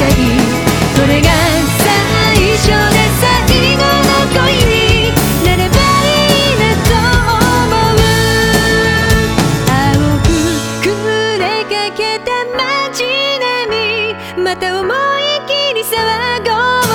それが最初で最後の恋になればいいなと思う青くくれかけた街並みまた思い切り騒ごう